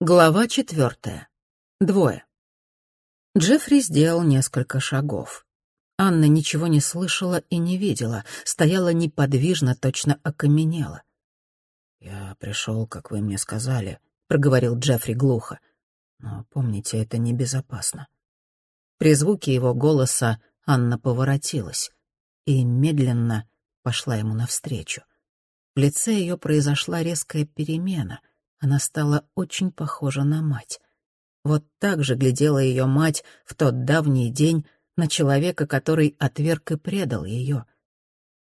Глава четвертая. Двое. Джеффри сделал несколько шагов. Анна ничего не слышала и не видела, стояла неподвижно, точно окаменела. «Я пришел, как вы мне сказали», — проговорил Джеффри глухо. «Но помните, это небезопасно». При звуке его голоса Анна поворотилась и медленно пошла ему навстречу. В лице ее произошла резкая перемена — она стала очень похожа на мать. Вот так же глядела ее мать в тот давний день на человека, который отверг и предал ее.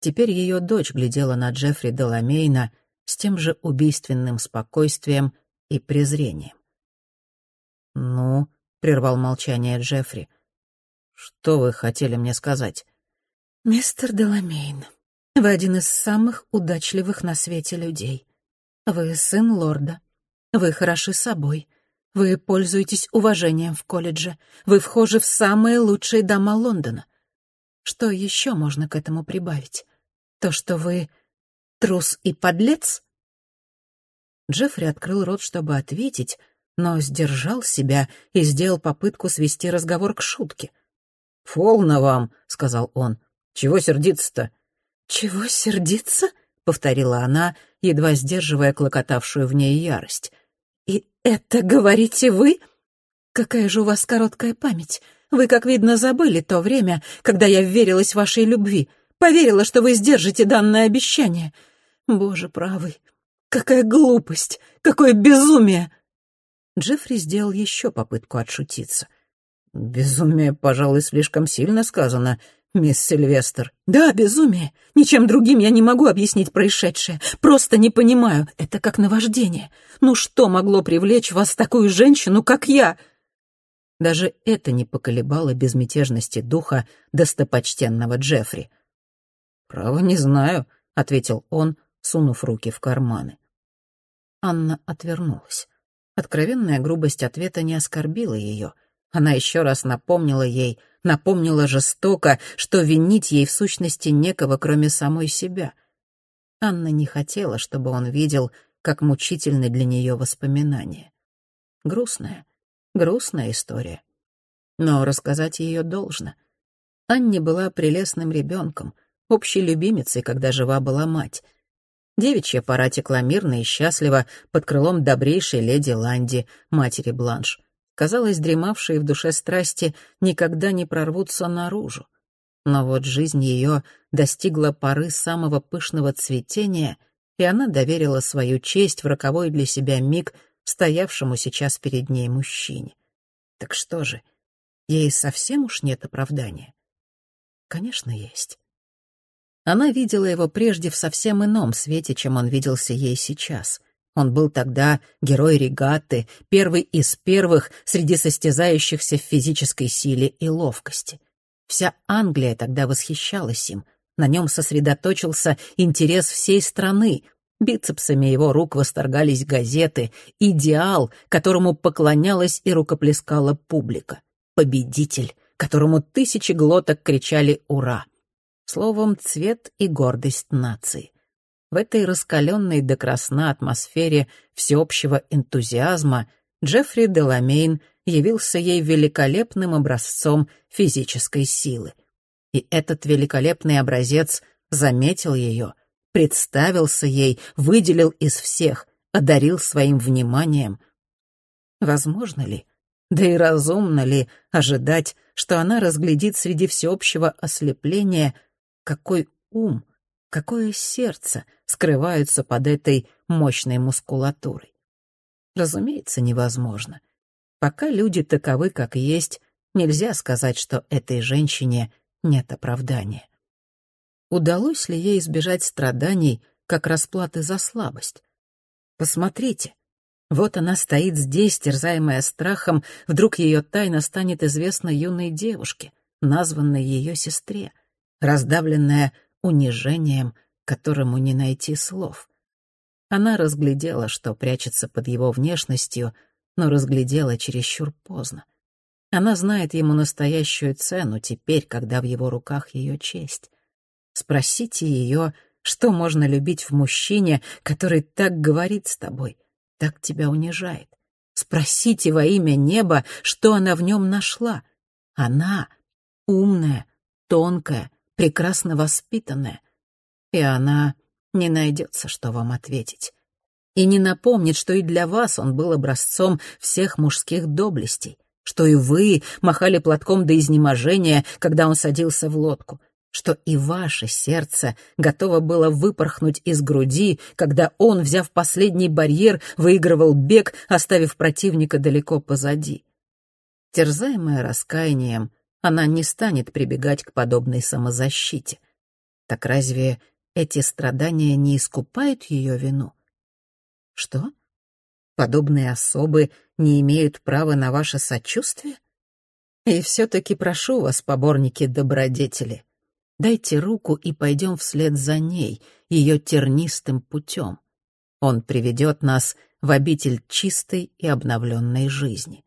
Теперь ее дочь глядела на Джеффри Деламейна с тем же убийственным спокойствием и презрением. «Ну», — прервал молчание Джеффри, — «что вы хотели мне сказать?» «Мистер Деламейн, вы один из самых удачливых на свете людей. Вы сын лорда. Вы хороши собой. Вы пользуетесь уважением в колледже. Вы вхожи в самые лучшие дома Лондона. Что еще можно к этому прибавить? То, что вы трус и подлец? Джеффри открыл рот, чтобы ответить, но сдержал себя и сделал попытку свести разговор к шутке. «Полно вам», — сказал он. «Чего сердиться-то?» «Чего сердиться?» — повторила она, едва сдерживая клокотавшую в ней ярость. «И это говорите вы? Какая же у вас короткая память. Вы, как видно, забыли то время, когда я верилась вашей любви, поверила, что вы сдержите данное обещание. Боже правый, какая глупость, какое безумие!» Джеффри сделал еще попытку отшутиться. «Безумие, пожалуй, слишком сильно сказано мисс Сильвестр. Да, безумие. Ничем другим я не могу объяснить происшедшее. Просто не понимаю. Это как наваждение. Ну что могло привлечь вас такую женщину, как я? Даже это не поколебало безмятежности духа достопочтенного Джеффри. «Право не знаю», — ответил он, сунув руки в карманы. Анна отвернулась. Откровенная грубость ответа не оскорбила ее. Она еще раз напомнила ей — напомнила жестоко, что винить ей в сущности некого, кроме самой себя. Анна не хотела, чтобы он видел, как мучительны для нее воспоминания. Грустная, грустная история. Но рассказать ее должно. Анне была прелестным ребенком, общей любимицей, когда жива была мать. Девичья пора текла мирно и счастливо под крылом добрейшей леди Ланди, матери Бланш казалось, дремавшие в душе страсти никогда не прорвутся наружу. Но вот жизнь ее достигла поры самого пышного цветения, и она доверила свою честь в роковой для себя миг стоявшему сейчас перед ней мужчине. Так что же, ей совсем уж нет оправдания? Конечно, есть. Она видела его прежде в совсем ином свете, чем он виделся ей сейчас — он был тогда герой регаты, первый из первых среди состязающихся в физической силе и ловкости. Вся Англия тогда восхищалась им. На нем сосредоточился интерес всей страны. Бицепсами его рук восторгались газеты. Идеал, которому поклонялась и рукоплескала публика. Победитель, которому тысячи глоток кричали «Ура!». Словом, цвет и гордость нации. В этой раскаленной до красна атмосфере всеобщего энтузиазма Джеффри Деламейн явился ей великолепным образцом физической силы. И этот великолепный образец заметил ее, представился ей, выделил из всех, одарил своим вниманием. Возможно ли, да и разумно ли ожидать, что она разглядит среди всеобщего ослепления, какой ум — какое сердце скрываются под этой мощной мускулатурой. Разумеется, невозможно. Пока люди таковы, как есть, нельзя сказать, что этой женщине нет оправдания. Удалось ли ей избежать страданий, как расплаты за слабость? Посмотрите, вот она стоит здесь, терзаемая страхом, вдруг ее тайна станет известна юной девушке, названной ее сестре, раздавленная унижением, которому не найти слов. Она разглядела, что прячется под его внешностью, но разглядела чересчур поздно. Она знает ему настоящую цену теперь, когда в его руках ее честь. Спросите ее, что можно любить в мужчине, который так говорит с тобой, так тебя унижает. Спросите во имя неба, что она в нем нашла. Она умная, тонкая, прекрасно воспитанная. И она не найдется, что вам ответить. И не напомнит, что и для вас он был образцом всех мужских доблестей, что и вы махали платком до изнеможения, когда он садился в лодку, что и ваше сердце готово было выпорхнуть из груди, когда он, взяв последний барьер, выигрывал бег, оставив противника далеко позади. Терзаемая раскаянием, она не станет прибегать к подобной самозащите. Так разве эти страдания не искупают ее вину? Что? Подобные особы не имеют права на ваше сочувствие? И все-таки прошу вас, поборники добродетели, дайте руку и пойдем вслед за ней, ее тернистым путем. Он приведет нас в обитель чистой и обновленной жизни.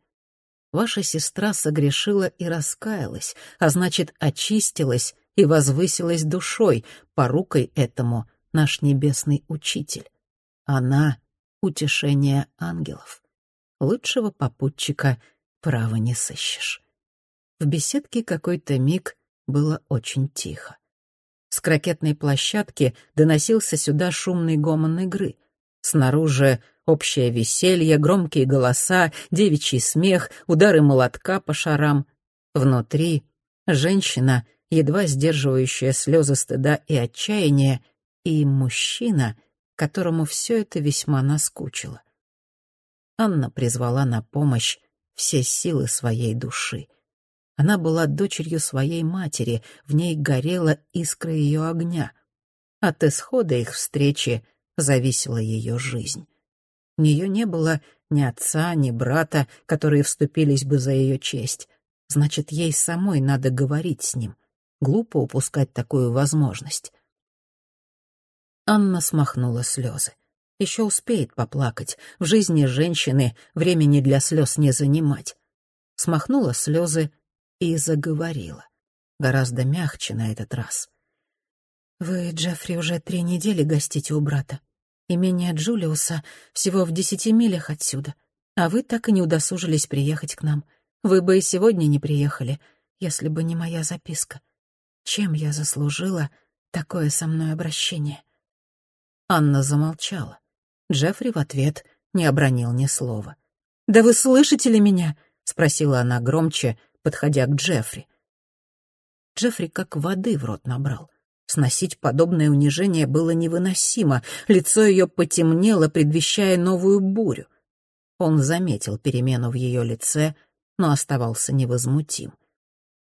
Ваша сестра согрешила и раскаялась, а значит, очистилась и возвысилась душой, порукой этому наш небесный учитель. Она — утешение ангелов. Лучшего попутчика право не сыщешь. В беседке какой-то миг было очень тихо. С крокетной площадки доносился сюда шумный гомон игры. Снаружи общее веселье, громкие голоса, девичий смех, удары молотка по шарам. Внутри женщина, едва сдерживающая слезы стыда и отчаяния, и мужчина, которому все это весьма наскучило. Анна призвала на помощь все силы своей души. Она была дочерью своей матери, в ней горела искра ее огня. От исхода их встречи зависела ее жизнь. У нее не было ни отца, ни брата, которые вступились бы за ее честь. Значит, ей самой надо говорить с ним. Глупо упускать такую возможность. Анна смахнула слезы. Еще успеет поплакать. В жизни женщины времени для слез не занимать. Смахнула слезы и заговорила. Гораздо мягче на этот раз. «Вы, Джеффри, уже три недели гостите у брата. Имение Джулиуса всего в десяти милях отсюда. А вы так и не удосужились приехать к нам. Вы бы и сегодня не приехали, если бы не моя записка. Чем я заслужила такое со мной обращение?» Анна замолчала. Джеффри в ответ не обронил ни слова. «Да вы слышите ли меня?» — спросила она громче, подходя к Джеффри. Джеффри как воды в рот набрал. Сносить подобное унижение было невыносимо, лицо ее потемнело, предвещая новую бурю. Он заметил перемену в ее лице, но оставался невозмутим.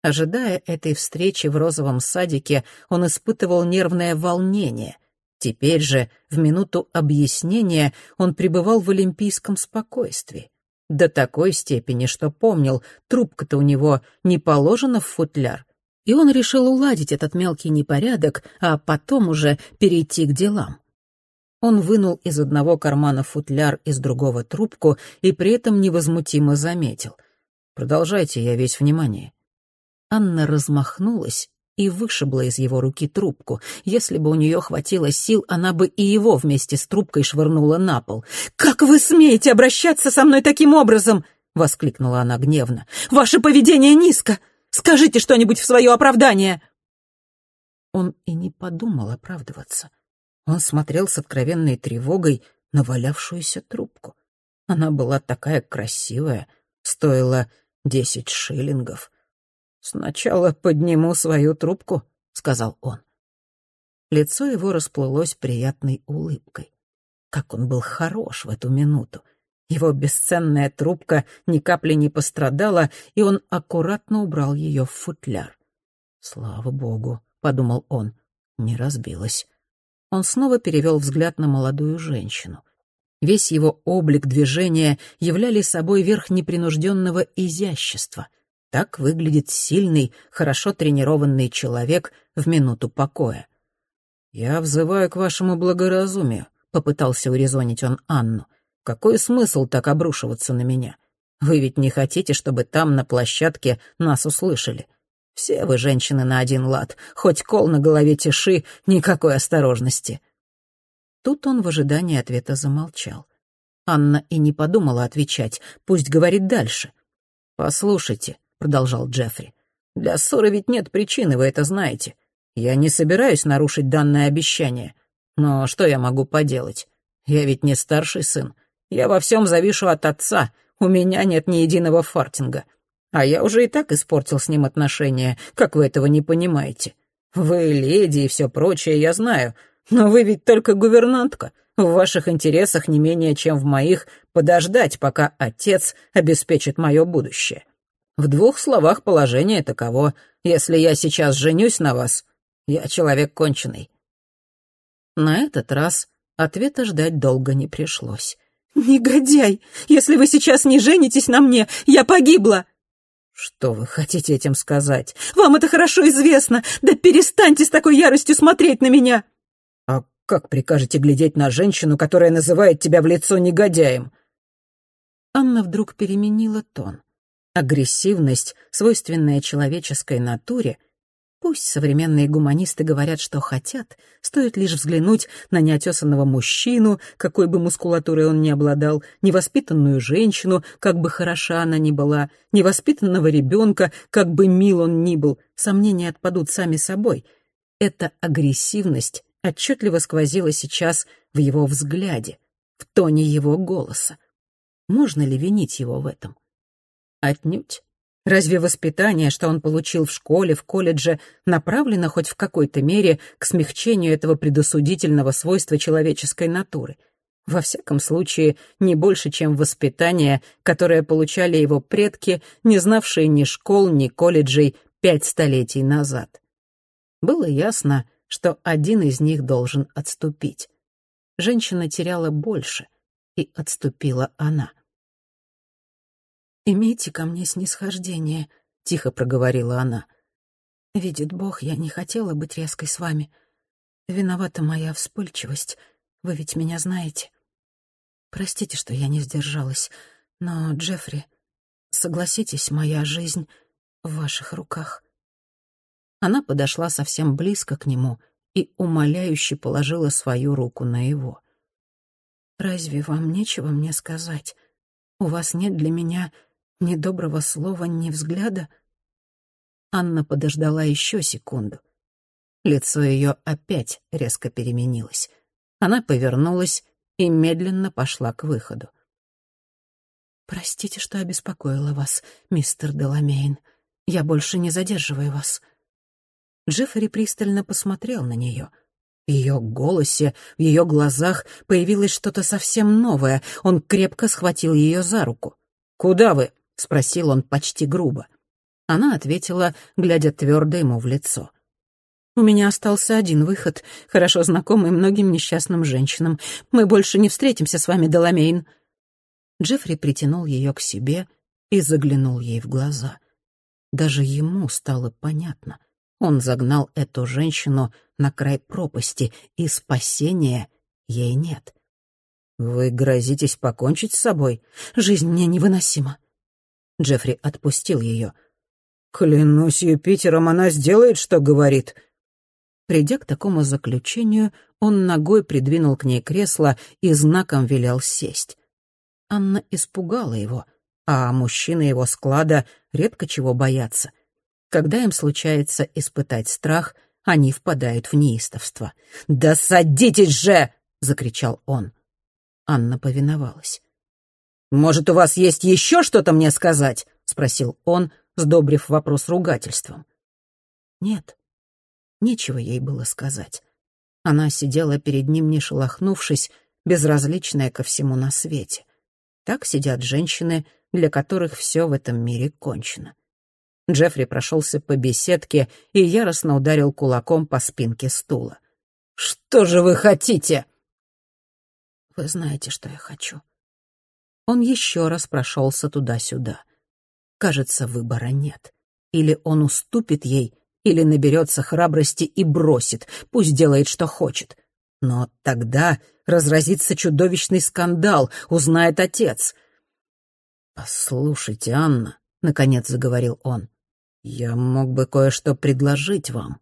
Ожидая этой встречи в розовом садике, он испытывал нервное волнение — Теперь же, в минуту объяснения, он пребывал в олимпийском спокойствии. До такой степени, что помнил, трубка-то у него не положена в футляр. И он решил уладить этот мелкий непорядок, а потом уже перейти к делам. Он вынул из одного кармана футляр, из другого трубку и при этом невозмутимо заметил. «Продолжайте, я весь внимание». Анна размахнулась и вышибла из его руки трубку. Если бы у нее хватило сил, она бы и его вместе с трубкой швырнула на пол. «Как вы смеете обращаться со мной таким образом?» — воскликнула она гневно. «Ваше поведение низко! Скажите что-нибудь в свое оправдание!» Он и не подумал оправдываться. Он смотрел с откровенной тревогой на валявшуюся трубку. Она была такая красивая, стоила десять шиллингов — «Сначала подниму свою трубку», — сказал он. Лицо его расплылось приятной улыбкой. Как он был хорош в эту минуту. Его бесценная трубка ни капли не пострадала, и он аккуратно убрал ее в футляр. «Слава богу», — подумал он, — не разбилась. Он снова перевел взгляд на молодую женщину. Весь его облик движения являли собой верх непринужденного изящества — так выглядит сильный, хорошо тренированный человек в минуту покоя. «Я взываю к вашему благоразумию», — попытался урезонить он Анну. «Какой смысл так обрушиваться на меня? Вы ведь не хотите, чтобы там, на площадке, нас услышали. Все вы женщины на один лад, хоть кол на голове тиши, никакой осторожности». Тут он в ожидании ответа замолчал. Анна и не подумала отвечать, пусть говорит дальше. «Послушайте», — продолжал Джеффри, — «для ссоры ведь нет причины, вы это знаете. Я не собираюсь нарушить данное обещание. Но что я могу поделать? Я ведь не старший сын. Я во всем завишу от отца. У меня нет ни единого фартинга. А я уже и так испортил с ним отношения, как вы этого не понимаете. Вы леди и все прочее, я знаю. Но вы ведь только гувернантка. В ваших интересах не менее, чем в моих, подождать, пока отец обеспечит мое будущее. В двух словах положение таково. Если я сейчас женюсь на вас, я человек конченый». На этот раз ответа ждать долго не пришлось. «Негодяй! Если вы сейчас не женитесь на мне, я погибла!» «Что вы хотите этим сказать?» «Вам это хорошо известно! Да перестаньте с такой яростью смотреть на меня!» Как прикажете глядеть на женщину, которая называет тебя в лицо негодяем?» Анна вдруг переменила тон. Агрессивность, свойственная человеческой натуре, пусть современные гуманисты говорят, что хотят, стоит лишь взглянуть на неотесанного мужчину, какой бы мускулатурой он ни обладал, невоспитанную женщину, как бы хороша она ни была, невоспитанного ребенка, как бы мил он ни был, сомнения отпадут сами собой. Эта агрессивность отчетливо сквозило сейчас в его взгляде, в тоне его голоса. Можно ли винить его в этом? Отнюдь. Разве воспитание, что он получил в школе, в колледже, направлено хоть в какой-то мере к смягчению этого предосудительного свойства человеческой натуры? Во всяком случае, не больше, чем воспитание, которое получали его предки, не знавшие ни школ, ни колледжей пять столетий назад. Было ясно, что один из них должен отступить. Женщина теряла больше, и отступила она. «Имейте ко мне снисхождение», — тихо проговорила она. «Видит Бог, я не хотела быть резкой с вами. Виновата моя вспыльчивость, вы ведь меня знаете. Простите, что я не сдержалась, но, Джеффри, согласитесь, моя жизнь в ваших руках». Она подошла совсем близко к нему и умоляюще положила свою руку на его. «Разве вам нечего мне сказать? У вас нет для меня ни доброго слова, ни взгляда?» Анна подождала еще секунду. Лицо ее опять резко переменилось. Она повернулась и медленно пошла к выходу. «Простите, что обеспокоила вас, мистер Деламейн. Я больше не задерживаю вас». Джеффри пристально посмотрел на нее. В ее голосе, в ее глазах появилось что-то совсем новое. Он крепко схватил ее за руку. «Куда вы?» — спросил он почти грубо. Она ответила, глядя твердо ему в лицо. «У меня остался один выход, хорошо знакомый многим несчастным женщинам. Мы больше не встретимся с вами, Деламейн». Джеффри притянул ее к себе и заглянул ей в глаза. Даже ему стало понятно. Он загнал эту женщину на край пропасти, и спасения ей нет. «Вы грозитесь покончить с собой? Жизнь мне невыносима». Джеффри отпустил ее. «Клянусь Юпитером, она сделает, что говорит». Придя к такому заключению, он ногой придвинул к ней кресло и знаком велел сесть. Анна испугала его, а мужчины его склада редко чего боятся. Когда им случается испытать страх, они впадают в неистовство. «Да садитесь же!» — закричал он. Анна повиновалась. «Может, у вас есть еще что-то мне сказать?» — спросил он, сдобрив вопрос ругательством. Нет, нечего ей было сказать. Она сидела перед ним, не шелохнувшись, безразличная ко всему на свете. Так сидят женщины, для которых все в этом мире кончено. Джеффри прошелся по беседке и яростно ударил кулаком по спинке стула. «Что же вы хотите?» «Вы знаете, что я хочу». Он еще раз прошелся туда-сюда. Кажется, выбора нет. Или он уступит ей, или наберется храбрости и бросит, пусть делает, что хочет. Но тогда разразится чудовищный скандал, узнает отец. «Послушайте, Анна», — наконец заговорил он, «Я мог бы кое-что предложить вам».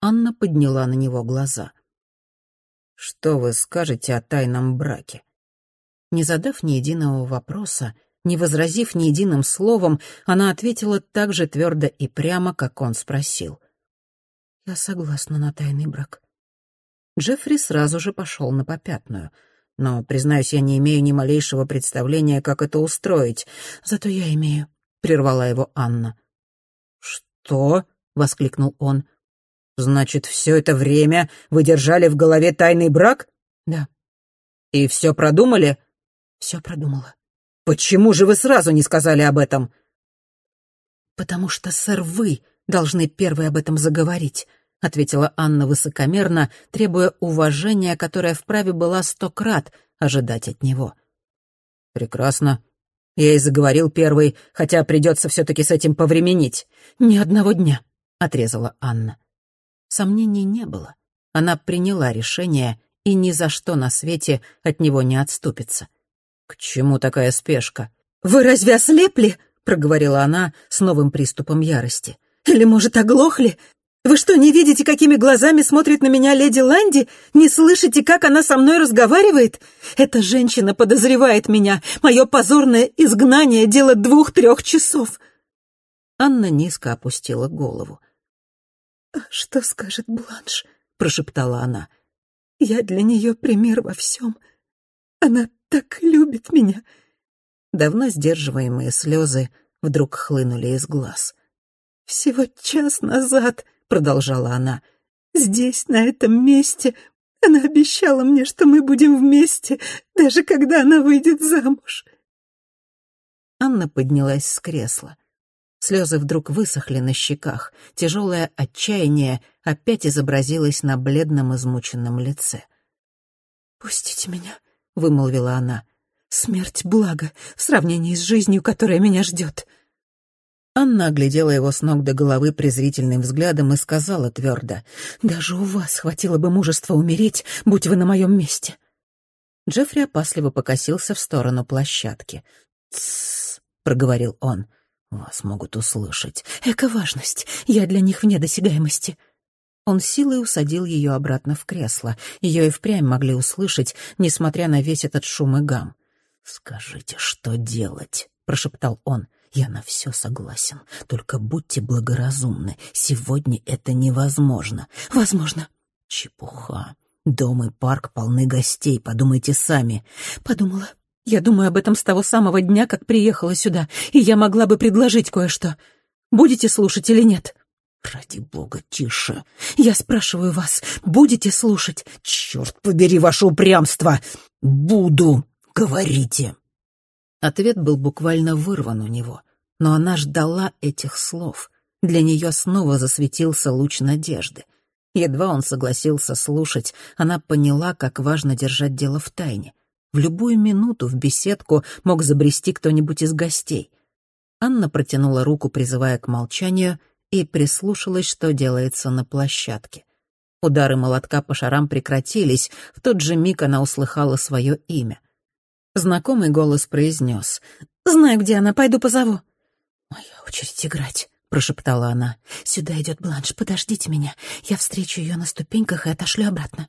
Анна подняла на него глаза. «Что вы скажете о тайном браке?» Не задав ни единого вопроса, не возразив ни единым словом, она ответила так же твердо и прямо, как он спросил. «Я согласна на тайный брак». Джеффри сразу же пошел на попятную. Но, признаюсь, я не имею ни малейшего представления, как это устроить. Зато я имею, — прервала его Анна. «Что?» — воскликнул он. «Значит, все это время вы держали в голове тайный брак?» «Да». «И все продумали?» «Все продумала». «Почему же вы сразу не сказали об этом?» «Потому что, сэр, вы должны первой об этом заговорить», — ответила Анна высокомерно, требуя уважения, которое вправе была сто крат ожидать от него. «Прекрасно. Я и заговорил первый, хотя придется все-таки с этим повременить». «Ни одного дня», — отрезала Анна. Сомнений не было. Она приняла решение и ни за что на свете от него не отступится. «К чему такая спешка?» «Вы разве ослепли?» — проговорила она с новым приступом ярости. «Или, может, оглохли? Вы что, не видите, какими глазами смотрит на меня леди Ланди? Не слышите, как она со мной разговаривает? Эта женщина подозревает меня. Мое позорное изгнание — дело двух-трех часов». Анна низко опустила голову. «А «Что скажет Бланш?» — прошептала она. «Я для нее пример во всем. Она так любит меня». Давно сдерживаемые слезы вдруг хлынули из глаз. «Всего час назад», — продолжала она, — «здесь, на этом месте, она обещала мне, что мы будем вместе, даже когда она выйдет замуж». Анна поднялась с кресла. Слезы вдруг высохли на щеках. Тяжелое отчаяние опять изобразилось на бледном измученном лице. «Пустите меня», — вымолвила она. «Смерть — благо в сравнении с жизнью, которая меня ждет». Анна оглядела его с ног до головы презрительным взглядом и сказала твердо, «Даже у вас хватило бы мужества умереть, будь вы на моем месте». Джеффри опасливо покосился в сторону площадки. «Тссс», — проговорил он, — вас могут услышать. Эко-важность. Я для них вне досягаемости. Он силой усадил ее обратно в кресло. Ее и впрямь могли услышать, несмотря на весь этот шум и гам. «Скажите, что делать?» — прошептал он. «Я на все согласен. Только будьте благоразумны. Сегодня это невозможно». «Возможно». «Чепуха. Дом и парк полны гостей. Подумайте сами». «Подумала. Я думаю об этом с того самого дня, как приехала сюда, и я могла бы предложить кое-что. Будете слушать или нет?» «Ради бога, тише!» «Я спрашиваю вас, будете слушать?» «Черт побери ваше упрямство! Буду! Говорите!» Ответ был буквально вырван у него, но она ждала этих слов. Для нее снова засветился луч надежды. Едва он согласился слушать, она поняла, как важно держать дело в тайне. В любую минуту в беседку мог забрести кто-нибудь из гостей. Анна протянула руку, призывая к молчанию, и прислушалась, что делается на площадке. Удары молотка по шарам прекратились, в тот же миг она услыхала свое имя. Знакомый голос произнес. «Знаю, где она, пойду позову». «Моя очередь играть», — прошептала она. «Сюда идет Бланш, подождите меня. Я встречу ее на ступеньках и отошлю обратно».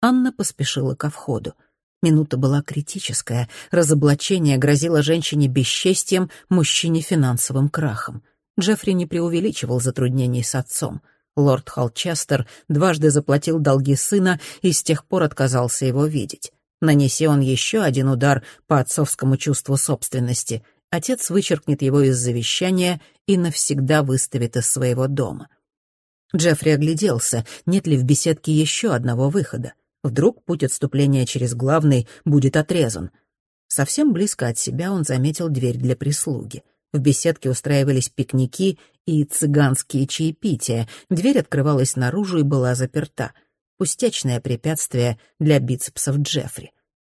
Анна поспешила ко входу. Минута была критическая. Разоблачение грозило женщине бесчестием, мужчине финансовым крахом. Джеффри не преувеличивал затруднений с отцом. Лорд Холчестер дважды заплатил долги сына и с тех пор отказался его видеть. Нанеси он еще один удар по отцовскому чувству собственности, отец вычеркнет его из завещания и навсегда выставит из своего дома. Джеффри огляделся, нет ли в беседке еще одного выхода. Вдруг путь отступления через главный будет отрезан. Совсем близко от себя он заметил дверь для прислуги. В беседке устраивались пикники и цыганские чаепития. Дверь открывалась наружу и была заперта. Пустячное препятствие для бицепсов Джеффри.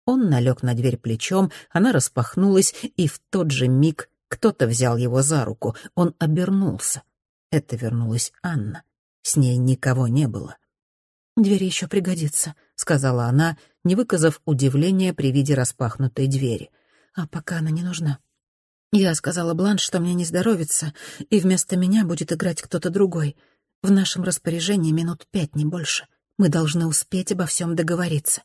Он налег на дверь плечом, она распахнулась, и в тот же миг кто-то взял его за руку. Он обернулся. Это вернулась Анна. С ней никого не было. «Дверь еще пригодится», — сказала она, не выказав удивления при виде распахнутой двери. «А пока она не нужна. Я сказала Бланш, что мне не здоровится, и вместо меня будет играть кто-то другой. В нашем распоряжении минут пять, не больше. Мы должны успеть обо всем договориться.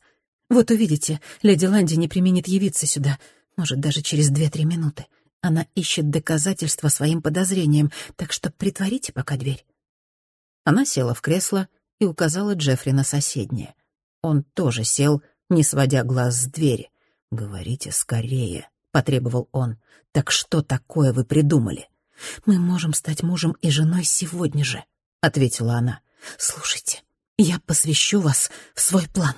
Вот увидите, леди Ланди не применит явиться сюда, может, даже через две-три минуты. Она ищет доказательства своим подозрениям, так что притворите пока дверь». Она села в кресло и указала Джеффри на соседнее. Он тоже сел, не сводя глаз с двери. «Говорите скорее», — потребовал он. «Так что такое вы придумали?» «Мы можем стать мужем и женой сегодня же», — ответила она. «Слушайте, я посвящу вас в свой план».